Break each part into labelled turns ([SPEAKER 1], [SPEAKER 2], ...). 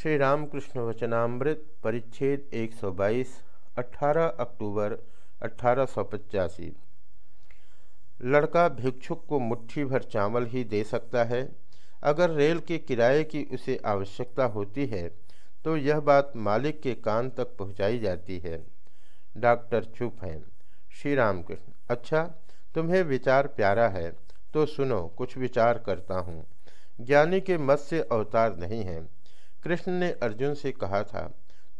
[SPEAKER 1] श्री रामकृष्ण वचनामृत परिच्छेद 122 18 अक्टूबर अठारह सौ पचासी। लड़का भिक्षुक को मुट्ठी भर चावल ही दे सकता है। अगर रेल के किराए की उसे आवश्यकता होती है तो यह बात मालिक के कान तक पहुंचाई जाती है। डॉक्टर चुप हैं। श्री रामकृष्ण अच्छा तुम्हें विचार प्यारा है तो सुनो, कुछ विचार करता हूँ। ज्ञानी के मत से अवतार नहीं है। कृष्ण ने अर्जुन से कहा था,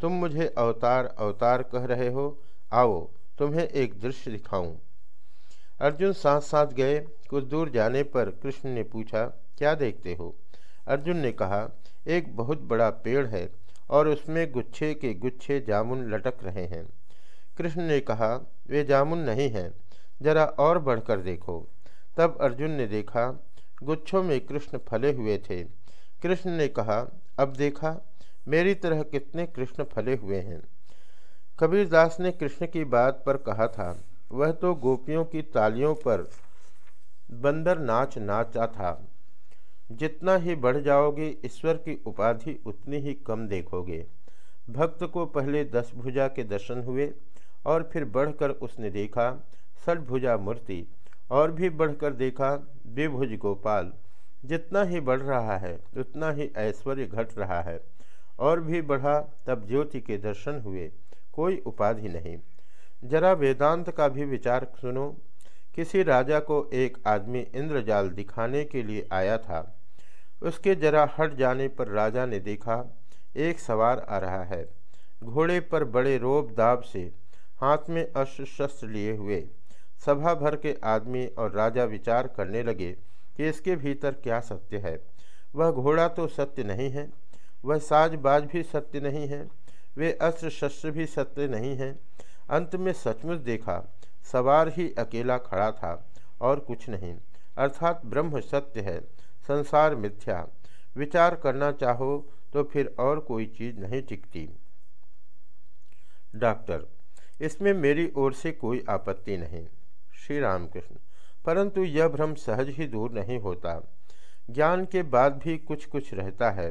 [SPEAKER 1] तुम मुझे अवतार अवतार कह रहे हो। आओ, तुम्हें एक दृश्य दिखाऊँ। अर्जुन साथ साथ गए। कुछ दूर जाने पर कृष्ण ने पूछा, क्या देखते हो? अर्जुन ने कहा, एक बहुत बड़ा पेड़ है और उसमें गुच्छे के गुच्छे जामुन लटक रहे हैं। कृष्ण ने कहा, वे जामुन नहीं हैं, जरा और बढ़कर देखो। तब अर्जुन ने देखा, गुच्छों में कृष्ण फले हुए थे। कृष्ण ने कहा अब देखा, मेरी तरह कितने कृष्ण फले हुए हैं। कबीरदास ने कृष्ण की बात पर कहा था, वह तो गोपियों की तालियों पर बंदर नाच नाचा था। जितना ही बढ़ जाओगे, ईश्वर की उपाधि उतनी ही कम देखोगे। भक्त को पहले दस भुजा के दर्शन हुए, और फिर बढ़कर उसने देखा सठभुजा मूर्ति, और भी बढ़कर देखा, द्विभुज गोपाल जितना ही बढ़ रहा है, उतना ही ऐश्वर्य घट रहा है। और भी बढ़ा, तब ज्योति के दर्शन हुए, कोई उपाधि नहीं। जरा वेदांत का भी विचार सुनो। किसी राजा को एक आदमी इंद्रजाल दिखाने के लिए आया था। उसके जरा हट जाने पर राजा ने देखा, एक सवार आ रहा है। घोड़े पर बड़े रोब दाब से हाथ में अस्त्र शस्त्र लिए हुए। सभा भर के आदमी और राजा विचार करने लगे। कि इसके भीतर क्या सत्य है? वह घोड़ा तो सत्य नहीं है, वह साजबाज भी सत्य नहीं है, वे अस्त्र शस्त्र भी सत्य नहीं हैं। अंत में सचमुच देखा, सवार ही अकेला खड़ा था और कुछ नहीं। अर्थात ब्रह्म सत्य है, संसार मिथ्या। विचार करना चाहो तो फिर और कोई चीज़ नहीं टिकती। डॉक्टर, इसमें मेरी ओर से कोई आपत्ति नहीं। श्री रामकृष्ण परंतु यह भ्रम सहज ही दूर नहीं होता। ज्ञान के बाद भी कुछ कुछ रहता है।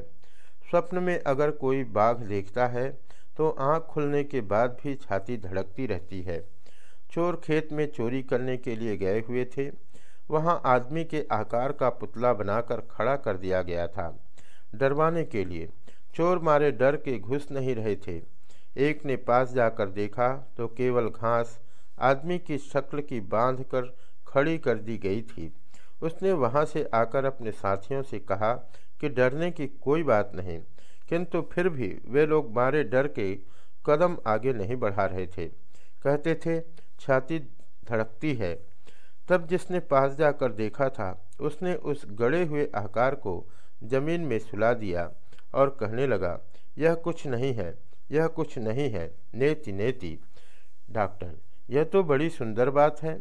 [SPEAKER 1] स्वप्न में अगर कोई बाघ देखता है तो आँख खुलने के बाद भी छाती धड़कती रहती है। चोर खेत में चोरी करने के लिए गए हुए थे। वहाँ आदमी के आकार का पुतला बनाकर खड़ा कर दिया गया था, डरवाने के लिए। चोर मारे डर के घुस नहीं रहे थे। एक ने पास जाकर देखा तो केवल घास, आदमी की शक्ल की बाँध कर खड़ी कर दी गई थी। उसने वहाँ से आकर अपने साथियों से कहा कि डरने की कोई बात नहीं, किंतु फिर भी वे लोग मारे डर के कदम आगे नहीं बढ़ा रहे थे। कहते थे, छाती धड़कती है। तब जिसने पास जाकर देखा था, उसने उस गड़े हुए आकार को ज़मीन में सुला दिया और कहने लगा, यह कुछ नहीं है, यह कुछ नहीं है, नेति नेति। डॉक्टर, यह तो बड़ी सुंदर बात है।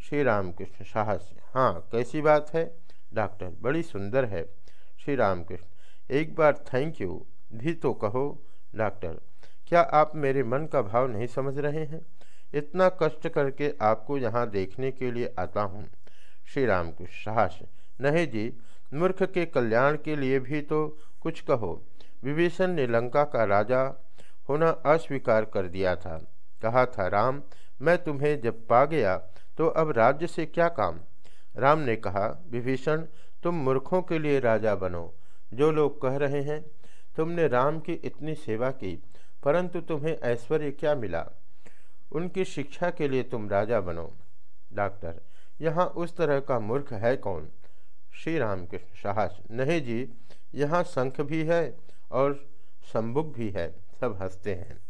[SPEAKER 1] श्री रामकृष्ण साहस हाँ कैसी बात है? डॉक्टर, बड़ी सुंदर है। श्री रामकृष्ण एक बार थैंक यू भी तो कहो। डॉक्टर, क्या आप मेरे मन का भाव नहीं समझ रहे हैं? इतना कष्ट करके आपको यहाँ देखने के लिए आता हूँ। श्री रामकृष्ण साहस नहीं जी, मूर्ख के कल्याण के लिए भी तो कुछ कहो। विभीषण ने लंका का राजा होना अस्वीकार कर दिया था। कहा था, राम, मैं तुम्हें जब पा गया तो अब राज्य से क्या काम? राम ने कहा, विभीषण, तुम मूर्खों के लिए राजा बनो, जो लोग कह रहे हैं, तुमने राम की इतनी सेवा की, परंतु तुम्हें ऐश्वर्य क्या मिला? उनकी शिक्षा के लिए तुम राजा बनो। डॉक्टर, यहाँ उस तरह का मूर्ख है कौन? श्री राम कृष्ण साहस, नहीं जी, यहाँ शंख भी है और संबुक भी है, सब हँसते हैं।